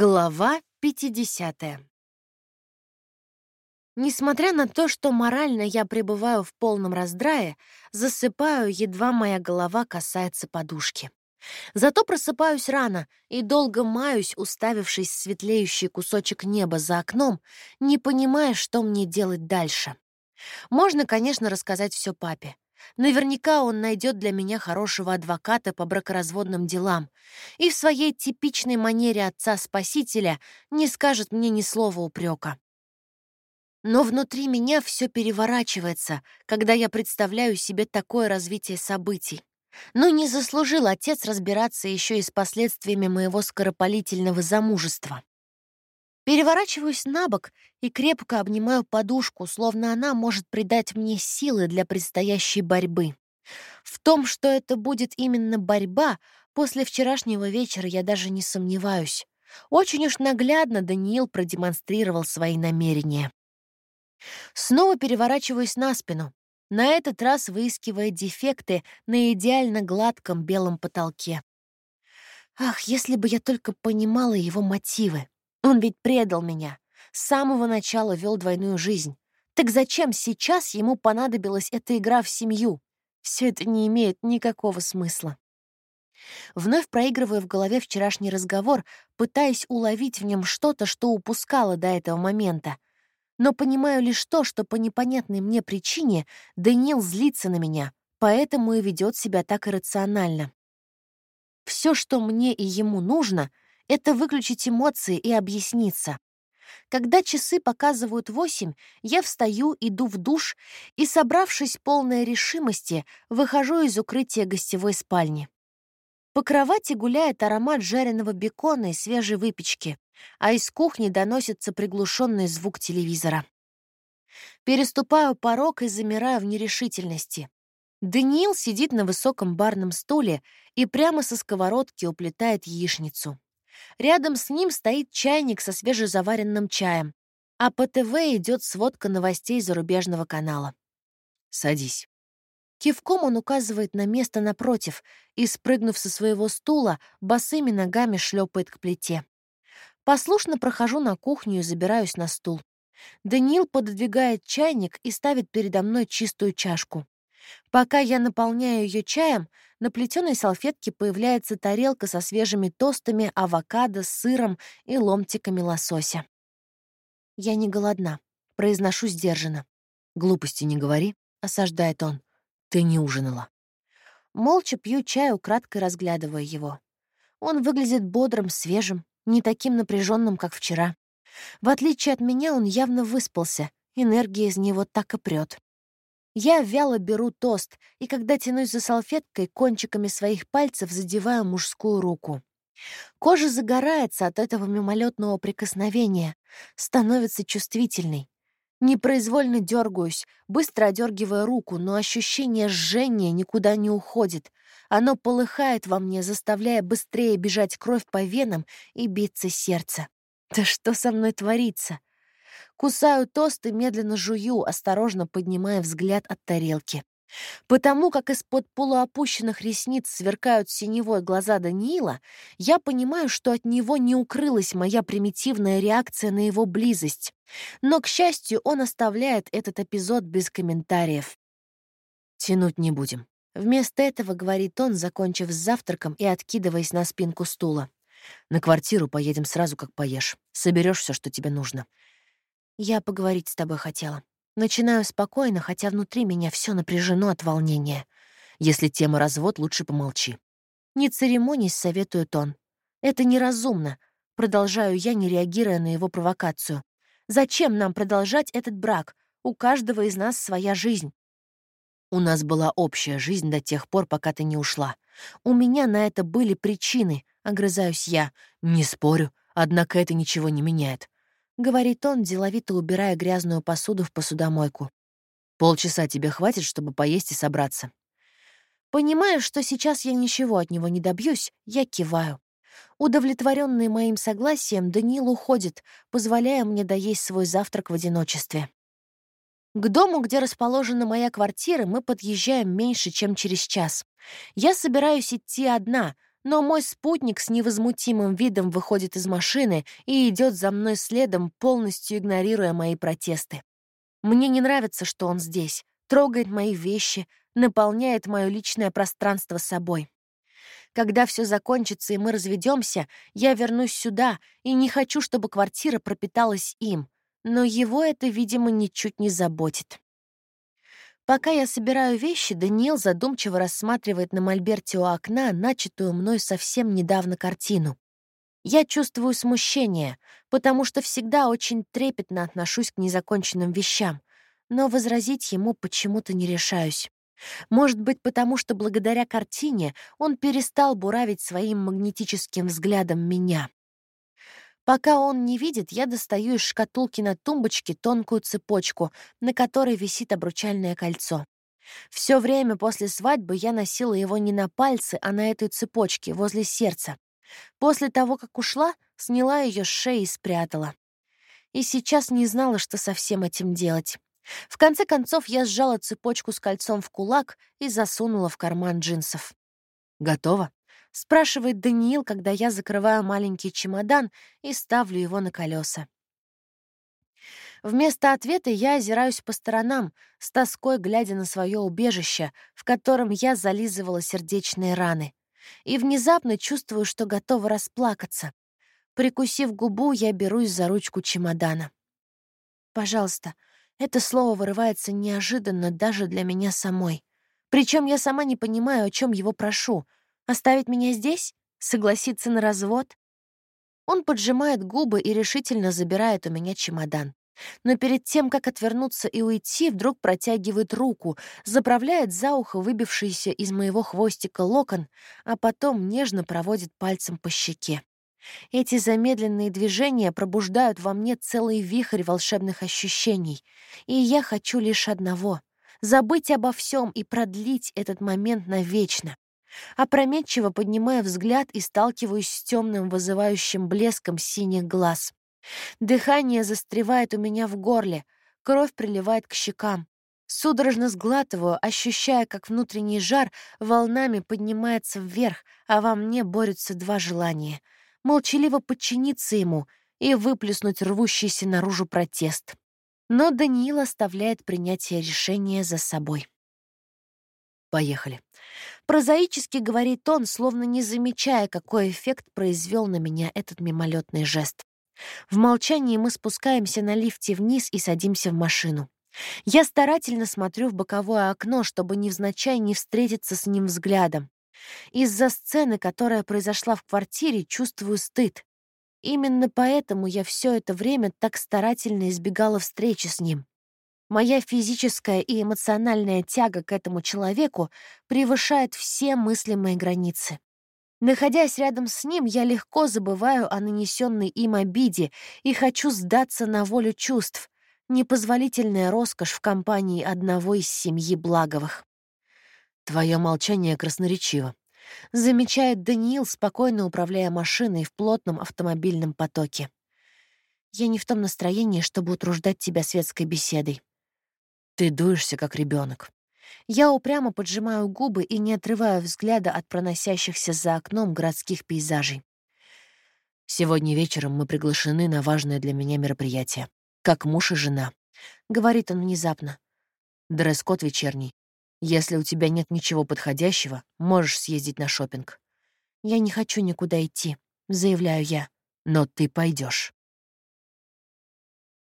Глава 50. Несмотря на то, что морально я пребываю в полном раздрае, засыпаю, едва моя голова касается подушки. Зато просыпаюсь рано и долго маюсь, уставившись в светлеющий кусочек неба за окном, не понимая, что мне делать дальше. Можно, конечно, рассказать все папе. Наверняка он найдет для меня хорошего адвоката по бракоразводным делам и в своей типичной манере отца-спасителя не скажет мне ни слова упрека. Но внутри меня все переворачивается, когда я представляю себе такое развитие событий. Но не заслужил отец разбираться еще и с последствиями моего скоропалительного замужества. Переворачиваюсь на бок и крепко обнимаю подушку, словно она может придать мне силы для предстоящей борьбы. В том, что это будет именно борьба, после вчерашнего вечера я даже не сомневаюсь. Очень уж наглядно Даниил продемонстрировал свои намерения. Снова переворачиваюсь на спину, на этот раз выискивая дефекты на идеально гладком белом потолке. Ах, если бы я только понимала его мотивы. Он ведь предал меня. С самого начала вел двойную жизнь. Так зачем сейчас ему понадобилась эта игра в семью? Все это не имеет никакого смысла. Вновь проигрываю в голове вчерашний разговор, пытаясь уловить в нем что-то, что упускала до этого момента. Но понимаю лишь то, что по непонятной мне причине Даниил злится на меня, поэтому и ведет себя так иррационально. Все, что мне и ему нужно — это выключить эмоции и объясниться. Когда часы показывают восемь, я встаю, иду в душ и, собравшись полной решимости, выхожу из укрытия гостевой спальни. По кровати гуляет аромат жареного бекона и свежей выпечки, а из кухни доносится приглушенный звук телевизора. Переступаю порог и замираю в нерешительности. Даниил сидит на высоком барном стуле и прямо со сковородки уплетает яичницу. Рядом с ним стоит чайник со свежезаваренным чаем, а по ТВ идет сводка новостей зарубежного канала. «Садись». Кивком он указывает на место напротив и, спрыгнув со своего стула, босыми ногами шлепает к плите. Послушно прохожу на кухню и забираюсь на стул. Даниил пододвигает чайник и ставит передо мной чистую чашку. Пока я наполняю ее чаем, на плетеной салфетке появляется тарелка со свежими тостами, авокадо, сыром и ломтиками лосося. «Я не голодна», — произношу сдержанно. «Глупости не говори», — осаждает он. «Ты не ужинала». Молча пью чай, украдкой разглядывая его. Он выглядит бодрым, свежим, не таким напряженным, как вчера. В отличие от меня, он явно выспался, энергия из него так и прет. Я вяло беру тост, и когда тянусь за салфеткой, кончиками своих пальцев задеваю мужскую руку. Кожа загорается от этого мимолетного прикосновения, становится чувствительной. Непроизвольно дергаюсь, быстро одергивая руку, но ощущение жжения никуда не уходит. Оно полыхает во мне, заставляя быстрее бежать кровь по венам и биться сердце. Да что со мной творится? Кусаю тост и медленно жую, осторожно поднимая взгляд от тарелки. Потому как из-под полуопущенных ресниц сверкают синевой глаза Даниила, я понимаю, что от него не укрылась моя примитивная реакция на его близость. Но, к счастью, он оставляет этот эпизод без комментариев. «Тянуть не будем». Вместо этого говорит он, закончив с завтраком и откидываясь на спинку стула. «На квартиру поедем сразу, как поешь. Соберешь все, что тебе нужно. Я поговорить с тобой хотела. Начинаю спокойно, хотя внутри меня все напряжено от волнения. Если тема развод, лучше помолчи. Не церемонись, советует он. Это неразумно. Продолжаю я, не реагируя на его провокацию. Зачем нам продолжать этот брак? У каждого из нас своя жизнь. У нас была общая жизнь до тех пор, пока ты не ушла. У меня на это были причины, огрызаюсь я. Не спорю, однако это ничего не меняет. — говорит он, деловито убирая грязную посуду в посудомойку. «Полчаса тебе хватит, чтобы поесть и собраться». Понимая, что сейчас я ничего от него не добьюсь, я киваю. Удовлетворенный моим согласием, Даниил уходит, позволяя мне доесть свой завтрак в одиночестве. К дому, где расположена моя квартира, мы подъезжаем меньше, чем через час. Я собираюсь идти одна, но мой спутник с невозмутимым видом выходит из машины и идет за мной следом, полностью игнорируя мои протесты. Мне не нравится, что он здесь, трогает мои вещи, наполняет мое личное пространство собой. Когда все закончится и мы разведемся, я вернусь сюда и не хочу, чтобы квартира пропиталась им. Но его это, видимо, ничуть не заботит. Пока я собираю вещи, Даниил задумчиво рассматривает на мольберте у окна начатую мной совсем недавно картину. Я чувствую смущение, потому что всегда очень трепетно отношусь к незаконченным вещам, но возразить ему почему-то не решаюсь. Может быть, потому что благодаря картине он перестал буравить своим магнетическим взглядом меня. Пока он не видит, я достаю из шкатулки на тумбочке тонкую цепочку, на которой висит обручальное кольцо. Все время после свадьбы я носила его не на пальце, а на этой цепочке, возле сердца. После того, как ушла, сняла ее с шеи и спрятала. И сейчас не знала, что со всем этим делать. В конце концов, я сжала цепочку с кольцом в кулак и засунула в карман джинсов. «Готово?» — спрашивает Даниил, когда я закрываю маленький чемодан и ставлю его на колеса. Вместо ответа я озираюсь по сторонам, с тоской глядя на свое убежище, в котором я зализывала сердечные раны. И внезапно чувствую, что готова расплакаться. Прикусив губу, я берусь за ручку чемодана. «Пожалуйста», это слово вырывается неожиданно даже для меня самой. Причем я сама не понимаю, о чем его прошу — Оставить меня здесь? Согласиться на развод? Он поджимает губы и решительно забирает у меня чемодан. Но перед тем, как отвернуться и уйти, вдруг протягивает руку, заправляет за ухо выбившийся из моего хвостика локон, а потом нежно проводит пальцем по щеке. Эти замедленные движения пробуждают во мне целый вихрь волшебных ощущений, и я хочу лишь одного — забыть обо всем и продлить этот момент навечно. Опрометчиво поднимая взгляд и сталкиваюсь с темным вызывающим блеском синих глаз. Дыхание застревает у меня в горле, кровь приливает к щекам. Судорожно сглатываю, ощущая, как внутренний жар волнами поднимается вверх, а во мне борются два желания — молчаливо подчиниться ему и выплеснуть рвущийся наружу протест. Но Даниил оставляет принятие решения за собой. Поехали. Прозаически говорит он, словно не замечая, какой эффект произвел на меня этот мимолетный жест. В молчании мы спускаемся на лифте вниз и садимся в машину. Я старательно смотрю в боковое окно, чтобы невзначай не встретиться с ним взглядом. Из-за сцены, которая произошла в квартире, чувствую стыд. Именно поэтому я все это время так старательно избегала встречи с ним. Моя физическая и эмоциональная тяга к этому человеку превышает все мыслимые границы. Находясь рядом с ним, я легко забываю о нанесенной им обиде и хочу сдаться на волю чувств, непозволительная роскошь в компании одного из семьи Благовых. Твое молчание красноречиво. Замечает Даниил, спокойно управляя машиной в плотном автомобильном потоке. Я не в том настроении, чтобы утруждать тебя светской беседой. Ты дуешься, как ребенок. Я упрямо поджимаю губы и не отрываю взгляда от проносящихся за окном городских пейзажей. Сегодня вечером мы приглашены на важное для меня мероприятие. Как муж и жена. Говорит он внезапно. Дресс-код вечерний. Если у тебя нет ничего подходящего, можешь съездить на шопинг. Я не хочу никуда идти, заявляю я. Но ты пойдешь.